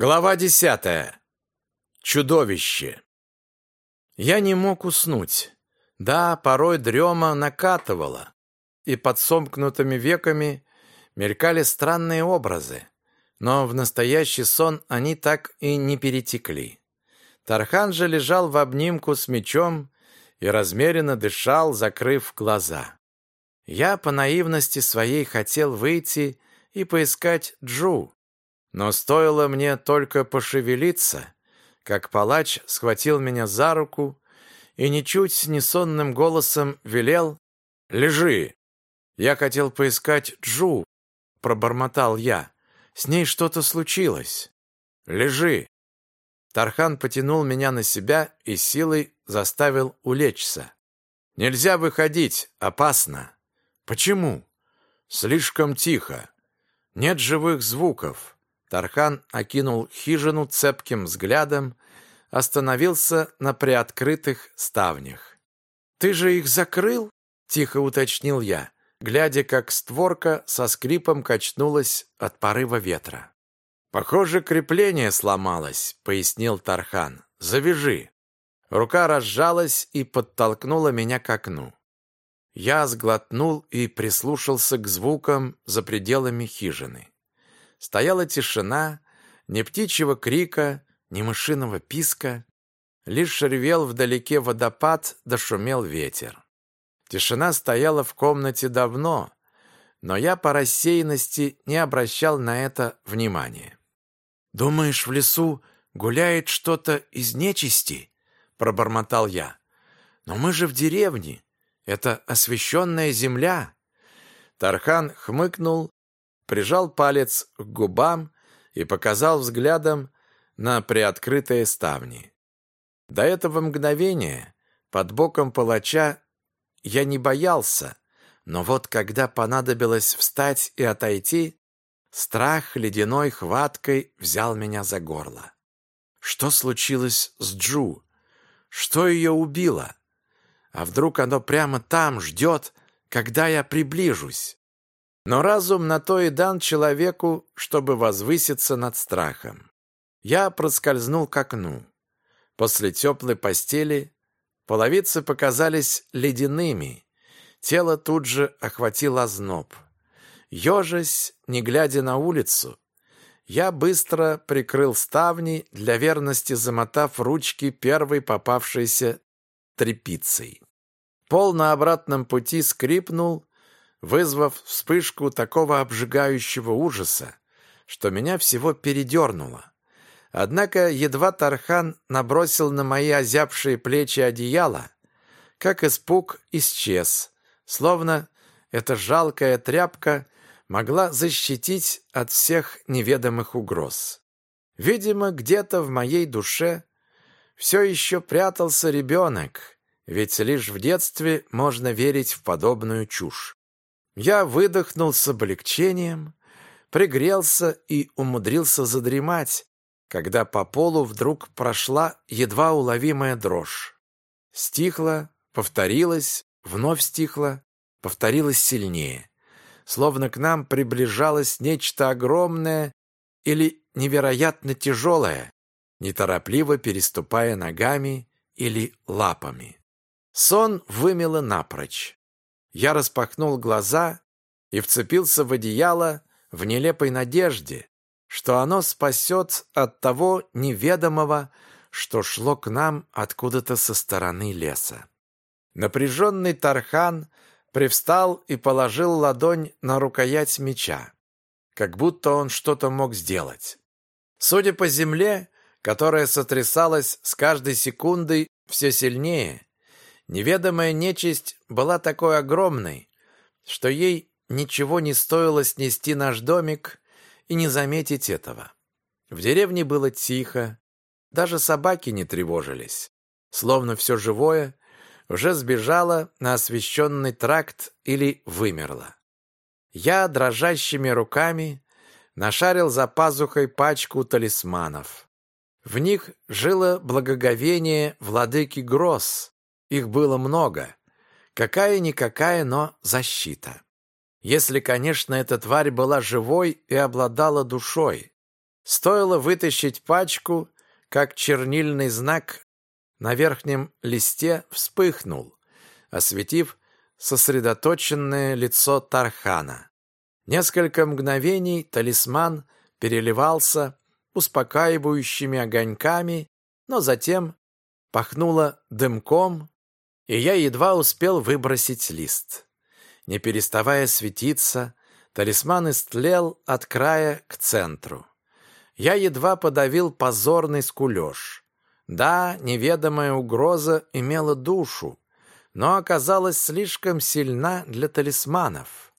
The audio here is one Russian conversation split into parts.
Глава десятая. Чудовище. Я не мог уснуть. Да, порой дрема накатывала, и под сомкнутыми веками мелькали странные образы, но в настоящий сон они так и не перетекли. Тархан же лежал в обнимку с мечом и размеренно дышал, закрыв глаза. Я по наивности своей хотел выйти и поискать Джу, но стоило мне только пошевелиться, как палач схватил меня за руку и ничуть не сонным голосом велел «Лежи!». Я хотел поискать Джу, пробормотал я. С ней что-то случилось. «Лежи!». Тархан потянул меня на себя и силой заставил улечься. «Нельзя выходить, опасно». «Почему?» «Слишком тихо. Нет живых звуков. Тархан окинул хижину цепким взглядом, остановился на приоткрытых ставнях. «Ты же их закрыл?» — тихо уточнил я, глядя, как створка со скрипом качнулась от порыва ветра. «Похоже, крепление сломалось», — пояснил Тархан. «Завяжи». Рука разжалась и подтолкнула меня к окну. Я сглотнул и прислушался к звукам за пределами хижины. Стояла тишина, ни птичьего крика, ни мышиного писка. Лишь ревел вдалеке водопад, да шумел ветер. Тишина стояла в комнате давно, но я по рассеянности не обращал на это внимания. «Думаешь, в лесу гуляет что-то из нечисти?» — пробормотал я. «Но мы же в деревне. Это освященная земля». Тархан хмыкнул прижал палец к губам и показал взглядом на приоткрытые ставни. До этого мгновения под боком палача я не боялся, но вот когда понадобилось встать и отойти, страх ледяной хваткой взял меня за горло. Что случилось с Джу? Что ее убило? А вдруг оно прямо там ждет, когда я приближусь? Но разум на то и дан человеку, чтобы возвыситься над страхом. Я проскользнул к окну. После теплой постели половицы показались ледяными. Тело тут же охватил озноб. Ежась, не глядя на улицу, я быстро прикрыл ставни, для верности замотав ручки первой попавшейся тряпицей. Пол на обратном пути скрипнул, вызвав вспышку такого обжигающего ужаса, что меня всего передернуло. Однако едва Тархан набросил на мои озябшие плечи одеяло, как испуг исчез, словно эта жалкая тряпка могла защитить от всех неведомых угроз. Видимо, где-то в моей душе все еще прятался ребенок, ведь лишь в детстве можно верить в подобную чушь. Я выдохнул с облегчением, пригрелся и умудрился задремать, когда по полу вдруг прошла едва уловимая дрожь. Стихла, повторилась, вновь стихла, повторилась сильнее. Словно к нам приближалось нечто огромное или невероятно тяжелое, неторопливо переступая ногами или лапами. Сон вымело напрочь. Я распахнул глаза и вцепился в одеяло в нелепой надежде, что оно спасет от того неведомого, что шло к нам откуда-то со стороны леса. Напряженный Тархан привстал и положил ладонь на рукоять меча, как будто он что-то мог сделать. Судя по земле, которая сотрясалась с каждой секундой все сильнее, Неведомая нечисть была такой огромной, что ей ничего не стоило снести наш домик и не заметить этого. В деревне было тихо, даже собаки не тревожились, словно все живое уже сбежало на освещенный тракт или вымерло. Я дрожащими руками нашарил за пазухой пачку талисманов. В них жило благоговение владыки гроз, их было много. Какая-никакая, но защита. Если, конечно, эта тварь была живой и обладала душой. Стоило вытащить пачку, как чернильный знак на верхнем листе вспыхнул, осветив сосредоточенное лицо Тархана. Несколько мгновений талисман переливался успокаивающими огоньками, но затем пахнуло дымком, и я едва успел выбросить лист. Не переставая светиться, талисман истлел от края к центру. Я едва подавил позорный скулеж. Да, неведомая угроза имела душу, но оказалась слишком сильна для талисманов.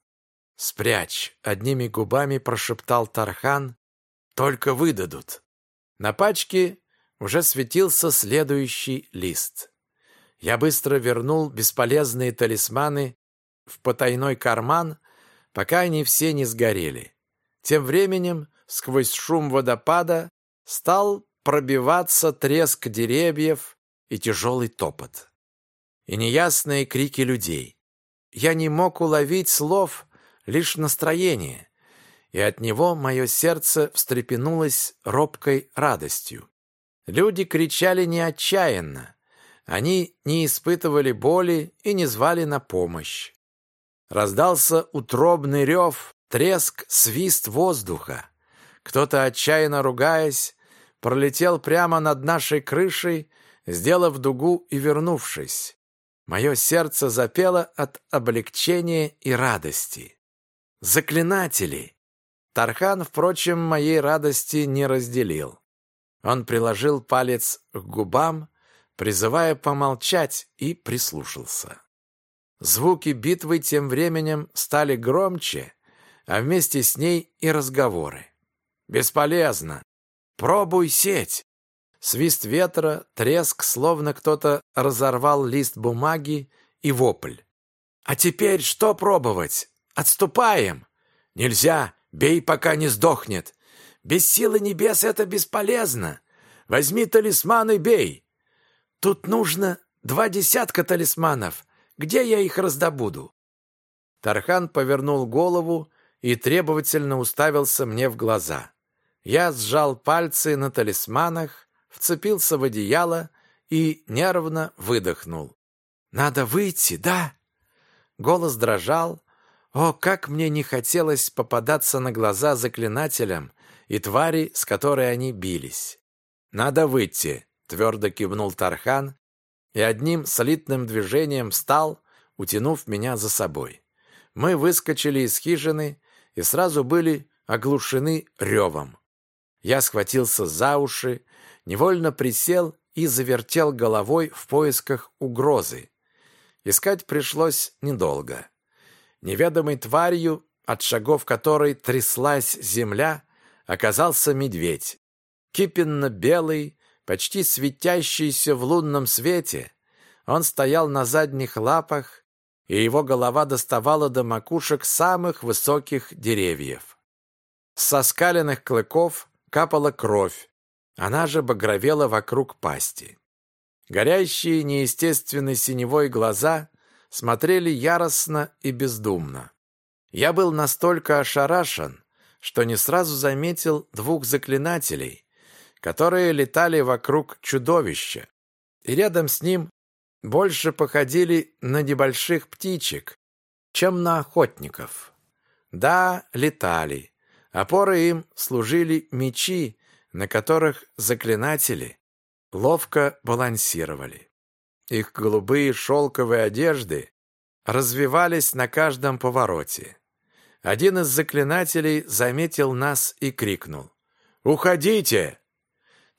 «Спрячь!» — одними губами прошептал Тархан. «Только выдадут!» На пачке уже светился следующий лист. Я быстро вернул бесполезные талисманы в потайной карман, пока они все не сгорели. Тем временем сквозь шум водопада стал пробиваться треск деревьев и тяжелый топот. И неясные крики людей. Я не мог уловить слов, лишь настроение, и от него мое сердце встрепенулось робкой радостью. Люди кричали не отчаянно, они не испытывали боли и не звали на помощь. Раздался утробный рев, треск, свист воздуха. Кто-то, отчаянно ругаясь, пролетел прямо над нашей крышей, сделав дугу и вернувшись. Мое сердце запело от облегчения и радости. Заклинатели! Тархан, впрочем, моей радости не разделил. Он приложил палец к губам, призывая помолчать, и прислушался. Звуки битвы тем временем стали громче, а вместе с ней и разговоры. «Бесполезно! Пробуй сеть!» Свист ветра, треск, словно кто-то разорвал лист бумаги и вопль. «А теперь что пробовать? Отступаем!» «Нельзя! Бей, пока не сдохнет! Без силы небес это бесполезно! Возьми талисман и бей! Тут нужно два десятка талисманов. Где я их раздобуду?» Тархан повернул голову и требовательно уставился мне в глаза. Я сжал пальцы на талисманах, вцепился в одеяло и нервно выдохнул. «Надо выйти, да?» Голос дрожал. О, как мне не хотелось попадаться на глаза заклинателям и твари, с которой они бились. «Надо выйти», твердо кивнул Тархан и одним солидным движением встал, утянув меня за собой. Мы выскочили из хижины и сразу были оглушены ревом. Я схватился за уши, невольно присел и завертел головой в поисках угрозы. Искать пришлось недолго. Неведомой тварью, от шагов которой тряслась земля, оказался медведь. Кипенно-белый, почти светящийся в лунном свете. Он стоял на задних лапах, и его голова доставала до макушек самых высоких деревьев. С скаленных клыков капала кровь, она же багровела вокруг пасти. Горящие неестественной синевой глаза смотрели яростно и бездумно. Я был настолько ошарашен, что не сразу заметил двух заклинателей, которые летали вокруг чудовища, и рядом с ним больше походили на небольших птичек, чем на охотников. Да, летали. Опорой им служили мечи, на которых заклинатели ловко балансировали. Их голубые шелковые одежды развивались на каждом повороте. Один из заклинателей заметил нас и крикнул. «Уходите!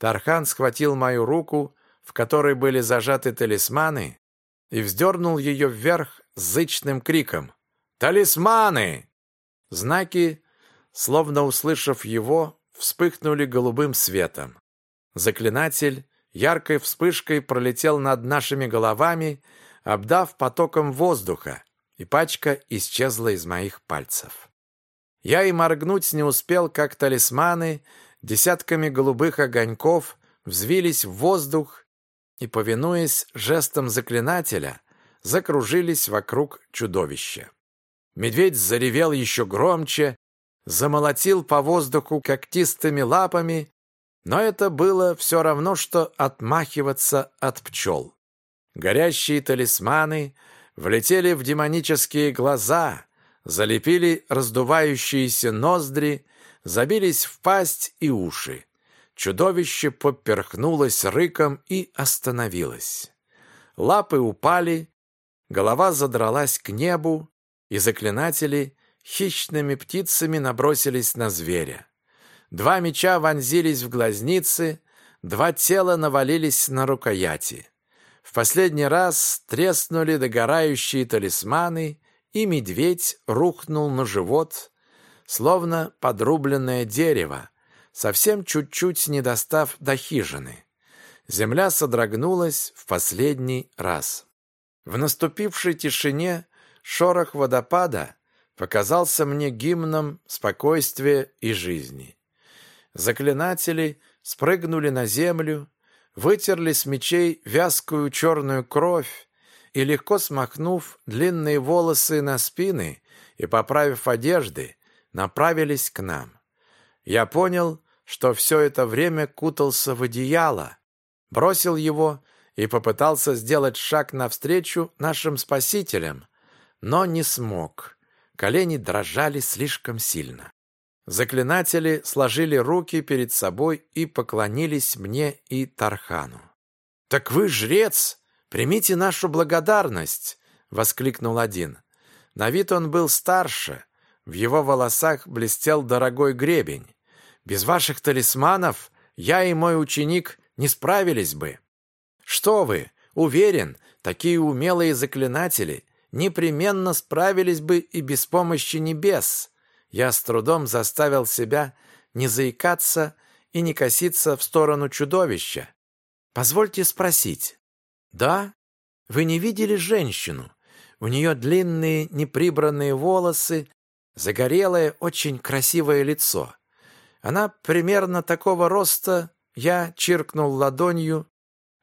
Тархан схватил мою руку, в которой были зажаты талисманы, и вздернул ее вверх зычным криком. «Талисманы!» Знаки, словно услышав его, вспыхнули голубым светом. Заклинатель яркой вспышкой пролетел над нашими головами, обдав потоком воздуха, и пачка исчезла из моих пальцев. Я и моргнуть не успел, как талисманы десятками голубых огоньков взвились в воздух и, повинуясь жестам заклинателя, закружились вокруг чудовища. Медведь заревел еще громче, замолотил по воздуху когтистыми лапами, но это было все равно, что отмахиваться от пчел. Горящие талисманы влетели в демонические глаза, залепили раздувающиеся ноздри, забились в пасть и уши. Чудовище поперхнулось рыком и остановилось. Лапы упали, голова задралась к небу, и заклинатели хищными птицами набросились на зверя. Два меча вонзились в глазницы, два тела навалились на рукояти. В последний раз треснули догорающие талисманы, и медведь рухнул на живот, словно подрубленное дерево, совсем чуть-чуть не достав до хижины. Земля содрогнулась в последний раз. В наступившей тишине шорох водопада показался мне гимном спокойствия и жизни. Заклинатели спрыгнули на землю, вытерли с мечей вязкую черную кровь и, легко смахнув длинные волосы на спины и поправив одежды, направились к нам. Я понял, что все это время кутался в одеяло, бросил его и попытался сделать шаг навстречу нашим спасителям, но не смог. Колени дрожали слишком сильно. Заклинатели сложили руки перед собой и поклонились мне и Тархану. «Так вы жрец! Примите нашу благодарность!» — воскликнул один. На вид он был старше, в его волосах блестел дорогой гребень. «Без ваших талисманов я и мой ученик не справились бы». «Что вы! Уверен, такие умелые заклинатели непременно справились бы и без помощи небес», я с трудом заставил себя не заикаться и не коситься в сторону чудовища. «Позвольте спросить». «Да? Вы не видели женщину? У нее длинные неприбранные волосы, загорелое, очень красивое лицо. Она примерно такого роста, я чиркнул ладонью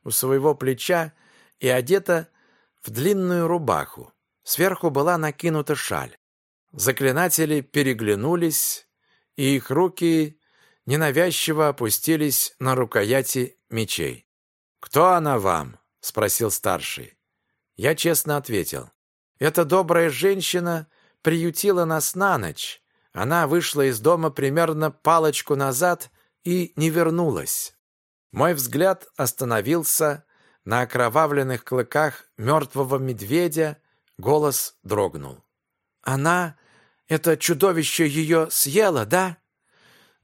у своего плеча и одета в длинную рубаху. Сверху была накинута шаль. Заклинатели переглянулись, и их руки ненавязчиво опустились на рукояти мечей. «Кто она вам?» — спросил старший. Я честно ответил. «Эта добрая женщина приютила нас на ночь. Она вышла из дома примерно палочку назад и не вернулась». Мой взгляд остановился на окровавленных клыках мертвого медведя, голос дрогнул. «Она это чудовище ее съело, да?»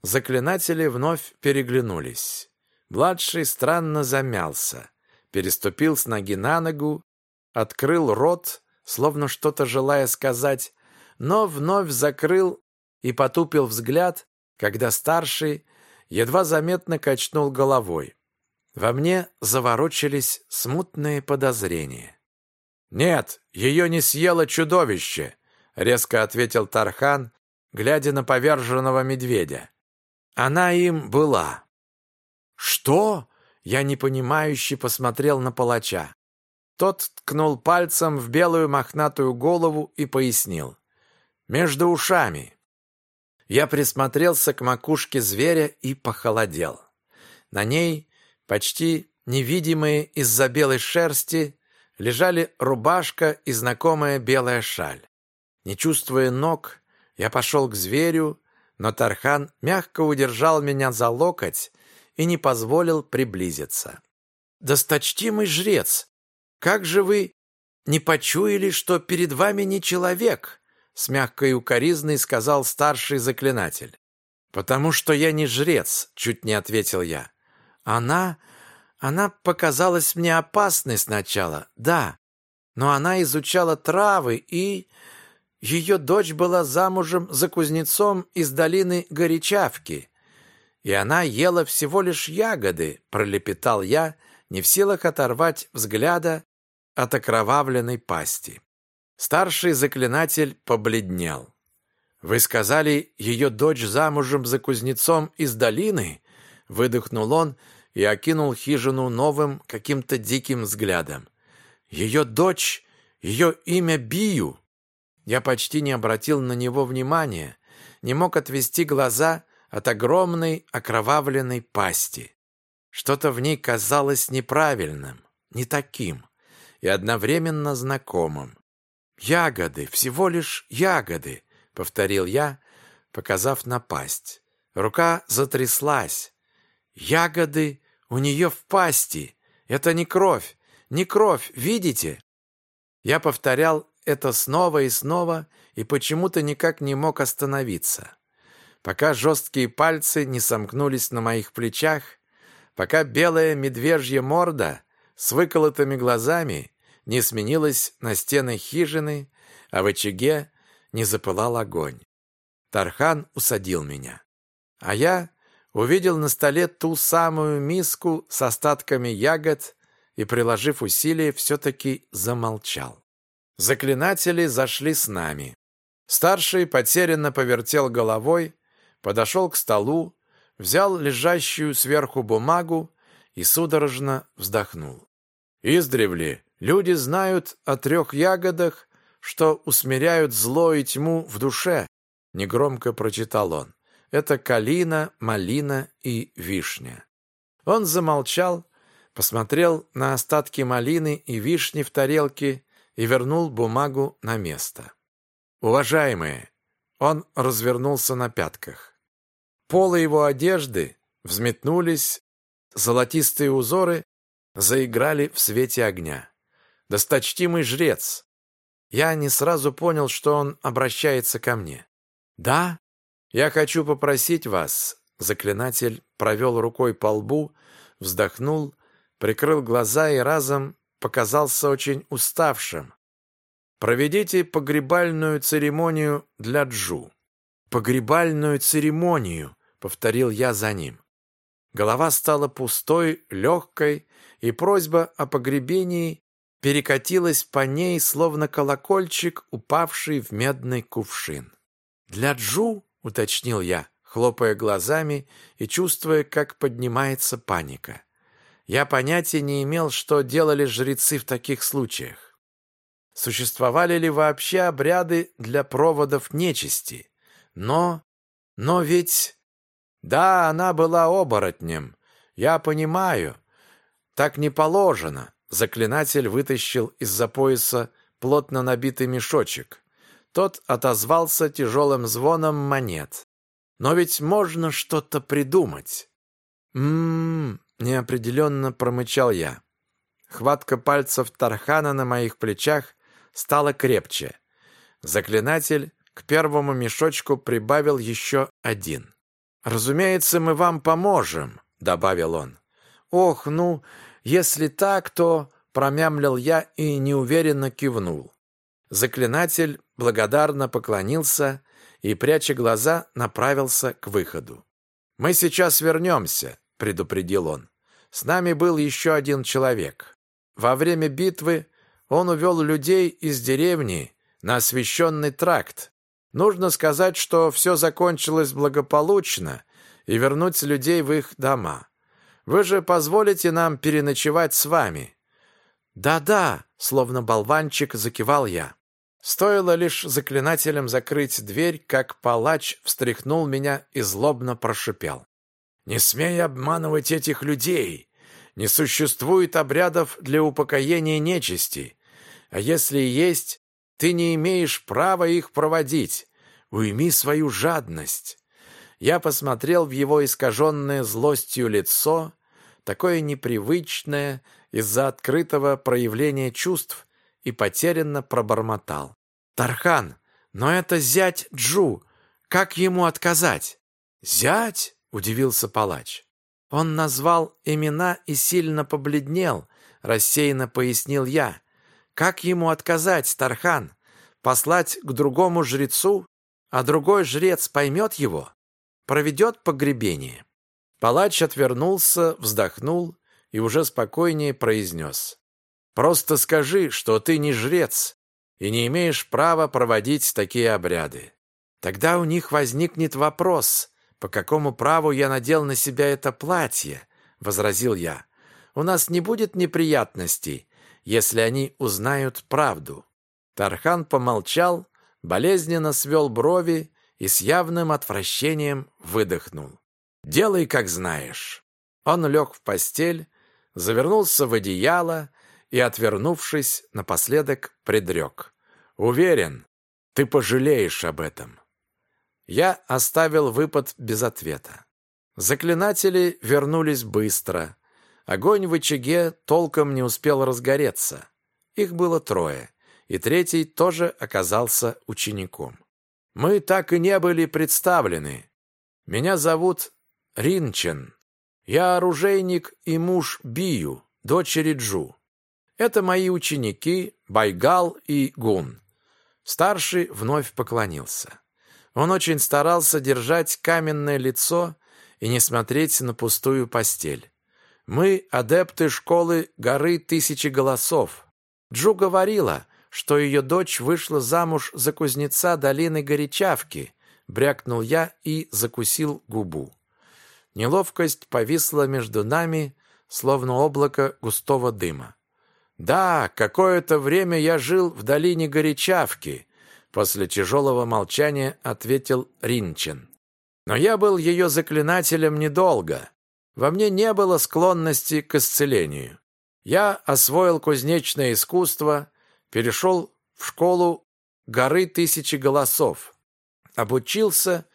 Заклинатели вновь переглянулись. Младший странно замялся, переступил с ноги на ногу, открыл рот, словно что-то желая сказать, но вновь закрыл и потупил взгляд, когда старший едва заметно качнул головой. Во мне заворочились смутные подозрения. «Нет, ее не съело чудовище!» — резко ответил Тархан, глядя на поверженного медведя. «Она им была». «Что?» — я непонимающе посмотрел на палача. Тот ткнул пальцем в белую мохнатую голову и пояснил. «Между ушами». Я присмотрелся к макушке зверя и похолодел. На ней, почти невидимые из-за белой шерсти, лежали рубашка и знакомая белая шаль. Не чувствуя ног, я пошел к зверю, но Тархан мягко удержал меня за локоть и не позволил приблизиться. «Досточтимый жрец, как же вы не почуяли, что перед вами не человек?» С мягкой укоризной сказал старший заклинатель. «Потому что я не жрец», — чуть не ответил я. «Она... она показалась мне опасной сначала, да, но она изучала травы и...» Ее дочь была замужем за кузнецом из долины Горячавки, и она ела всего лишь ягоды, пролепетал я, не в силах оторвать взгляда от окровавленной пасти. Старший заклинатель побледнел. «Вы сказали, ее дочь замужем за кузнецом из долины?» Выдохнул он и окинул хижину новым, каким-то диким взглядом. «Ее дочь, ее имя Бию!» Я почти не обратил на него внимания. не мог отвести глаза от огромной окровавленной пасти. Что-то в ней казалось неправильным, не таким и одновременно знакомым. «Ягоды, всего лишь ягоды», — повторил я, показав на пасть. Рука затряслась. «Ягоды у нее в пасти! Это не кровь! Не кровь, видите?» Я повторял это снова и снова и почему-то никак не мог остановиться. Пока жесткие пальцы не сомкнулись на моих плечах, пока белая медвежья морда с выколотыми глазами не сменилась на стены хижины, а в очаге не запылал огонь. Тархан усадил меня. А я увидел на столе ту самую миску с остатками ягод и, приложив усилие, все-таки замолчал. Заклинатели зашли с нами. Старший потерянно повертел головой, подошел к столу, взял лежащую сверху бумагу и судорожно вздохнул. Издревле люди знают о трех ягодах, что усмиряют зло и тьму в душе, негромко прочитал он. Это калина, малина и вишня. Он замолчал, посмотрел на остатки малины и вишни в тарелке и вернул бумагу на место. «Уважаемые!» Он развернулся на пятках. Полы его одежды взметнулись, золотистые узоры заиграли в свете огня. «Досточтимый жрец!» Я не сразу понял, что он обращается ко мне. «Да, я хочу попросить вас...» Заклинатель провел рукой по лбу, вздохнул, прикрыл глаза и разом показался очень уставшим. «Проведите погребальную церемонию для Джу». «Погребальную церемонию», — повторил я за ним. Голова стала пустой, легкой, и просьба о погребении перекатилась по ней, словно колокольчик, упавший в медный кувшин. «Для Джу?» — уточнил я, хлопая глазами и чувствуя, как поднимается паника. Я понятия не имел, что делали жрецы в таких случаях. Существовали ли вообще обряды для проводов нечисти? Но... но ведь... Да, она была оборотнем. Я понимаю. Так не положено. Заклинатель вытащил из-за пояса плотно набитый мешочек. Тот отозвался тяжелым звоном монет. Но ведь можно что-то придумать. М-м, неопределенно промычал я. Хватка пальцев Тархана на моих плечах стала крепче. Заклинатель к первому мешочку прибавил еще один. «Разумеется, мы вам поможем», — добавил он. «Ох, ну, если так, то...» — промямлил я и неуверенно кивнул. Заклинатель благодарно поклонился и, пряча глаза, направился к выходу. «Мы сейчас вернемся», — предупредил он. «С нами был еще один человек. Во время битвы он увел людей из деревни на освященный тракт. Нужно сказать, что все закончилось благополучно и вернуть людей в их дома. Вы же позволите нам переночевать с вами?» «Да-да», — словно болванчик закивал я. Стоило лишь заклинателям закрыть дверь, как палач встряхнул меня и злобно прошипел. «Не смей обманывать этих людей! Не существует обрядов для упокоения нечисти, а если и есть, ты не имеешь права их проводить. Уйми свою жадность!» Я посмотрел в его искаженное злостью лицо, такое непривычное из-за открытого проявления чувств, и потерянно пробормотал. «Тархан, но это зять Джу. Как ему отказать?» «Зять?» — удивился палач. Он назвал имена и сильно побледнел, рассеянно пояснил я. «Как ему отказать, Тархан? Послать к другому жрецу? А другой жрец поймет его?» Проведет погребение». Палач отвернулся, вздохнул и уже спокойнее произнес. «Просто скажи, что ты не жрец и не имеешь права проводить такие обряды. Тогда у них возникнет вопрос, по какому праву я надел на себя это платье, — возразил я. У нас не будет неприятностей, если они узнают правду». Тархан помолчал, болезненно свел брови и с явным отвращением выдохнул. «Делай, как знаешь». Он лег в постель, завернулся в одеяло и, отвернувшись, напоследок предрек. «Уверен, ты пожалеешь об этом». Я оставил выпад без ответа. Заклинатели вернулись быстро. Огонь в очаге толком не успел разгореться. Их было трое, и третий тоже оказался учеником. Мы так и не были представлены. Меня зовут Ринчен. Я оружейник и муж Бию, дочери Джу. Это мои ученики Байгал и Гун. Старший вновь поклонился. Он очень старался держать каменное лицо и не смотреть на пустую постель. Мы адепты школы горы тысячи голосов. Джу говорила, что ее дочь вышла замуж за кузнеца долины Горячавки, брякнул я и закусил губу. Неловкость повисла между нами, словно облако густого дыма. Да, какое-то время я жил в долине Горячавки, после тяжелого молчания ответил Ринчен. Но я был ее заклинателем недолго. Во мне не было склонности к исцелению. Я освоил кузнечное искусство, перешел в школу горы тысячи голосов, обучился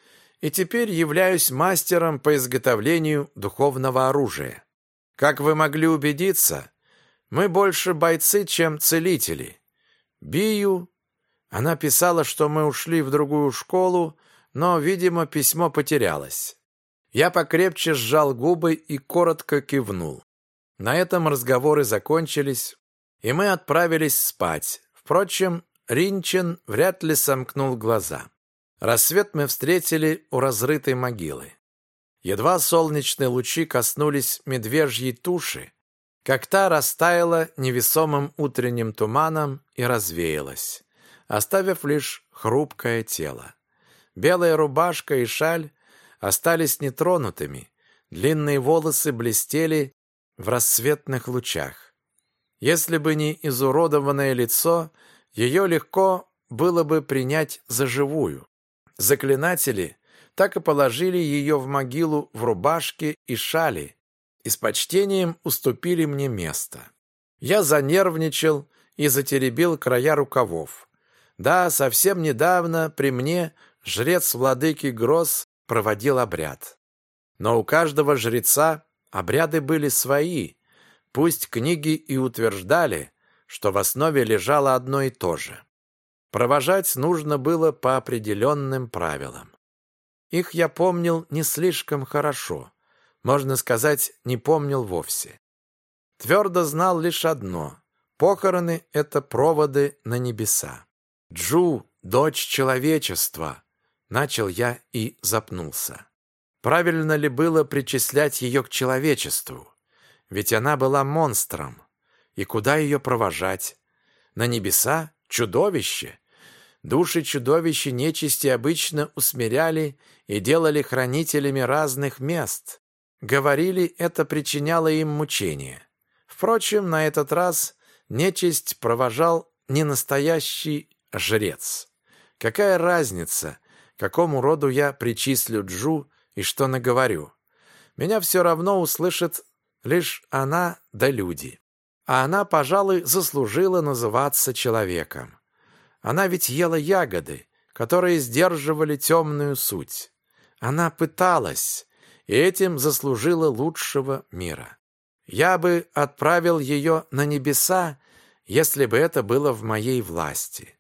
и теперь являюсь мастером по изготовлению духовного оружия. Как вы могли убедиться, мы больше бойцы, чем целители. Бию. Она писала, что мы ушли в другую школу, но, видимо, письмо потерялось. Я покрепче сжал губы и коротко кивнул. На этом разговоры закончились, и мы отправились спать. Впрочем, Ринчен вряд ли сомкнул глаза. Рассвет мы встретили у разрытой могилы. Едва солнечные лучи коснулись медвежьей туши, как та растаяла невесомым утренним туманом и развеялась, оставив лишь хрупкое тело. Белая рубашка и шаль остались нетронутыми, длинные волосы блестели в рассветных лучах. Если бы не изуродованное лицо, ее легко было бы принять за живую. Заклинатели так и положили ее в могилу в рубашке и шали и с почтением уступили мне место. Я занервничал и затеребил края рукавов. Да, совсем недавно при мне жрец владыки Гроз проводил обряд. Но у каждого жреца обряды были свои, пусть книги и утверждали, что в основе лежало одно и то же. Провожать нужно было по определенным правилам. Их я помнил не слишком хорошо, можно сказать, не помнил вовсе. Твердо знал лишь одно — похороны — это проводы на небеса. Джу, дочь человечества, начал я и запнулся. Правильно ли было причислять ее к человечеству? Ведь она была монстром. И куда ее провожать? На небеса? Чудовище? Души чудовищ нечисти обычно усмиряли и делали хранителями разных мест. Говорили, это причиняло им мучения. Впрочем, на этот раз нечисть провожал не настоящий жрец. Какая разница, какому роду я причислю Джу и что наговорю? Меня все равно услышит лишь она да люди. А она, пожалуй, заслужила называться человеком. Она ведь ела ягоды, которые сдерживали темную суть. Она пыталась, и этим заслужила лучшего мира. Я бы отправил ее на небеса, если бы это было в моей власти.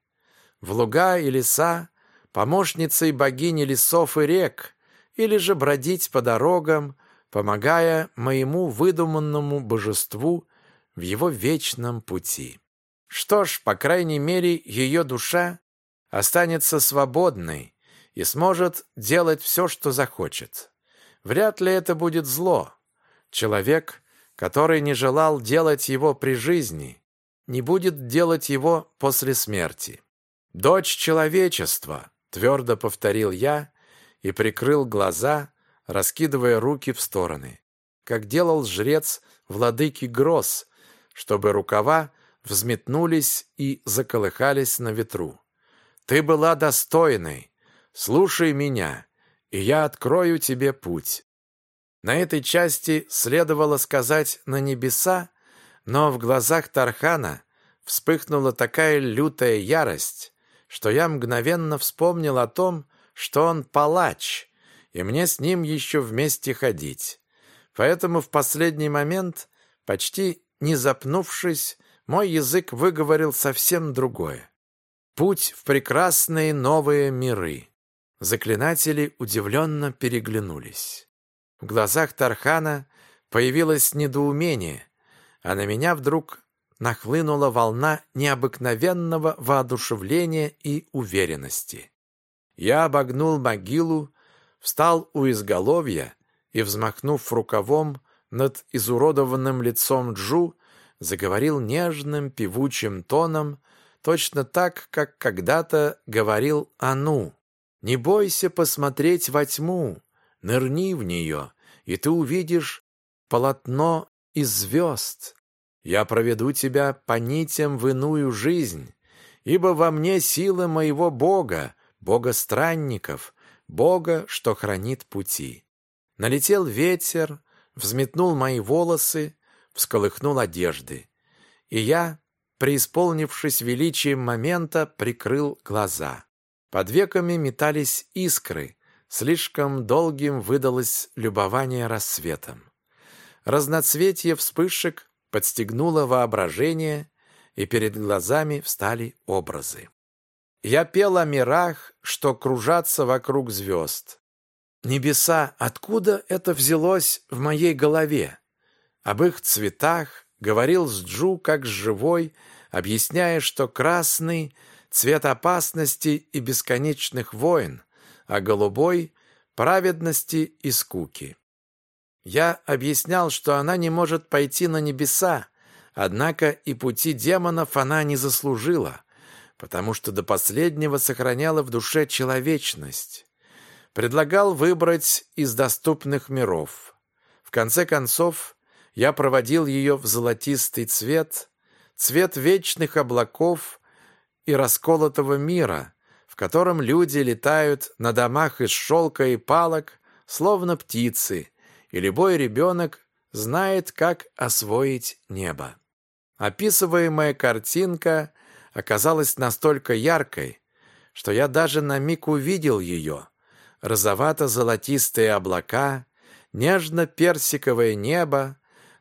В луга и леса, помощницей богини лесов и рек, или же бродить по дорогам, помогая моему выдуманному божеству в его вечном пути. Что ж, по крайней мере, ее душа останется свободной и сможет делать все, что захочет. Вряд ли это будет зло. Человек, который не желал делать его при жизни, не будет делать его после смерти. «Дочь человечества», — твердо повторил я и прикрыл глаза, раскидывая руки в стороны, как делал жрец владыки Гроз, чтобы рукава взметнулись и заколыхались на ветру. Ты была достойной, слушай меня, и я открою тебе путь. На этой части следовало сказать «на небеса», но в глазах Тархана вспыхнула такая лютая ярость, что я мгновенно вспомнил о том, что он палач, и мне с ним еще вместе ходить. Поэтому в последний момент, почти не запнувшись, мой язык выговорил совсем другое. Путь в прекрасные новые миры. Заклинатели удивленно переглянулись. В глазах Тархана появилось недоумение, а на меня вдруг нахлынула волна необыкновенного воодушевления и уверенности. Я обогнул могилу, встал у изголовья и, взмахнув рукавом над изуродованным лицом Джу, заговорил нежным певучим тоном, точно так, как когда-то говорил Ану. «Не бойся посмотреть во тьму, нырни в нее, и ты увидишь полотно из звезд. Я проведу тебя по нитям в иную жизнь, ибо во мне сила моего Бога, Бога странников, Бога, что хранит пути. Налетел ветер, взметнул мои волосы, всколыхнул одежды. И я, преисполнившись величием момента, прикрыл глаза. Под веками метались искры, слишком долгим выдалось любование рассветом. Разноцветие вспышек подстегнуло воображение, и перед глазами встали образы. Я пел о мирах, что кружатся вокруг звезд. Небеса, откуда это взялось в моей голове? Об их цветах говорил с Джу как с живой, объясняя, что красный — цвет опасности и бесконечных войн, а голубой — праведности и скуки. Я объяснял, что она не может пойти на небеса, однако и пути демонов она не заслужила, потому что до последнего сохраняла в душе человечность. Предлагал выбрать из доступных миров. В конце концов, я проводил ее в золотистый цвет, цвет вечных облаков и расколотого мира, в котором люди летают на домах из шелка и палок, словно птицы, и любой ребенок знает, как освоить небо. Описываемая картинка оказалась настолько яркой, что я даже на миг увидел ее. Розовато-золотистые облака, нежно-персиковое небо,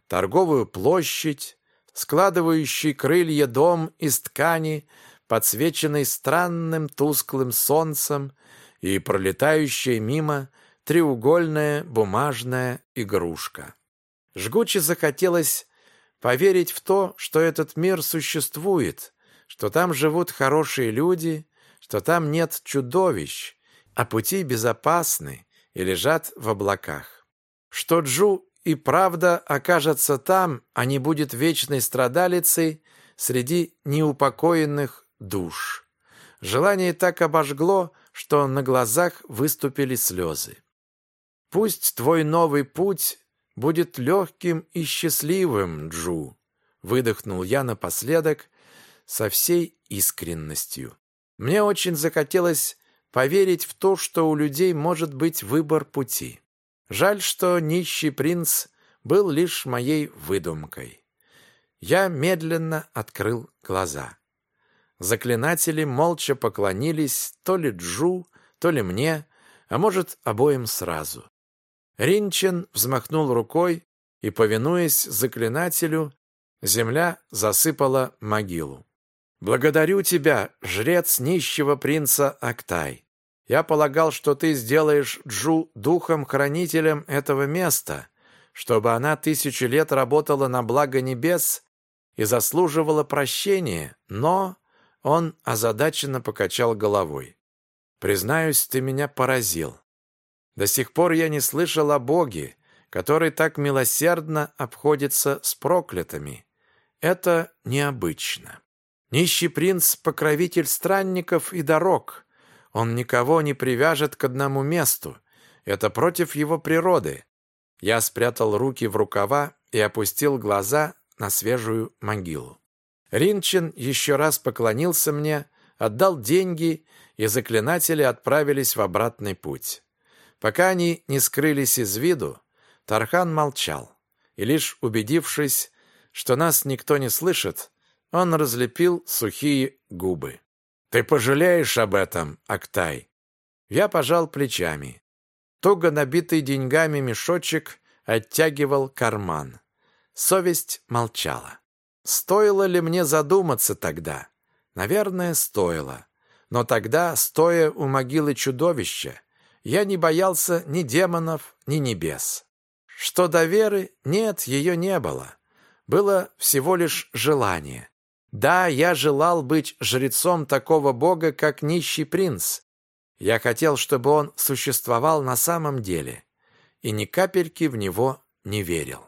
торговую площадь, складывающий крылья дом из ткани, подсвеченный странным тусклым солнцем и пролетающая мимо треугольная бумажная игрушка. Жгуче захотелось поверить в то, что этот мир существует, что там живут хорошие люди, что там нет чудовищ, а пути безопасны и лежат в облаках. Что Джу и правда окажется там, а не будет вечной страдалицей среди неупокоенных душ. Желание так обожгло, что на глазах выступили слезы. Пусть твой новый путь будет легким и счастливым, Джу, выдохнул я напоследок со всей искренностью. Мне очень захотелось поверить в то, что у людей может быть выбор пути. Жаль, что нищий принц был лишь моей выдумкой. Я медленно открыл глаза. Заклинатели молча поклонились то ли Джу, то ли мне, а может, обоим сразу. Ринчен взмахнул рукой, и, повинуясь заклинателю, земля засыпала могилу. «Благодарю тебя, жрец нищего принца Актай. Я полагал, что ты сделаешь Джу духом-хранителем этого места, чтобы она тысячи лет работала на благо небес и заслуживала прощения, но...» Он озадаченно покачал головой. «Признаюсь, ты меня поразил. До сих пор я не слышал о Боге, который так милосердно обходится с проклятыми. Это необычно. Нищий принц — покровитель странников и дорог. Он никого не привяжет к одному месту. Это против его природы. Я спрятал руки в рукава и опустил глаза на свежую могилу. Ринчин еще раз поклонился мне, отдал деньги и заклинатели отправились в обратный путь. Пока они не скрылись из виду, Тархан молчал, и лишь убедившись, что нас никто не слышит, он разлепил сухие губы. «Ты пожалеешь об этом, Актай?» Я пожал плечами. Туго набитый деньгами мешочек оттягивал карман. Совесть молчала. Стоило ли мне задуматься тогда? Наверное, стоило. Но тогда, стоя у могилы чудовища, я не боялся ни демонов, ни небес. Что до веры, нет, ее не было. Было всего лишь желание. Да, я желал быть жрецом такого бога, как нищий принц. Я хотел, чтобы он существовал на самом деле, и ни капельки в него не верил.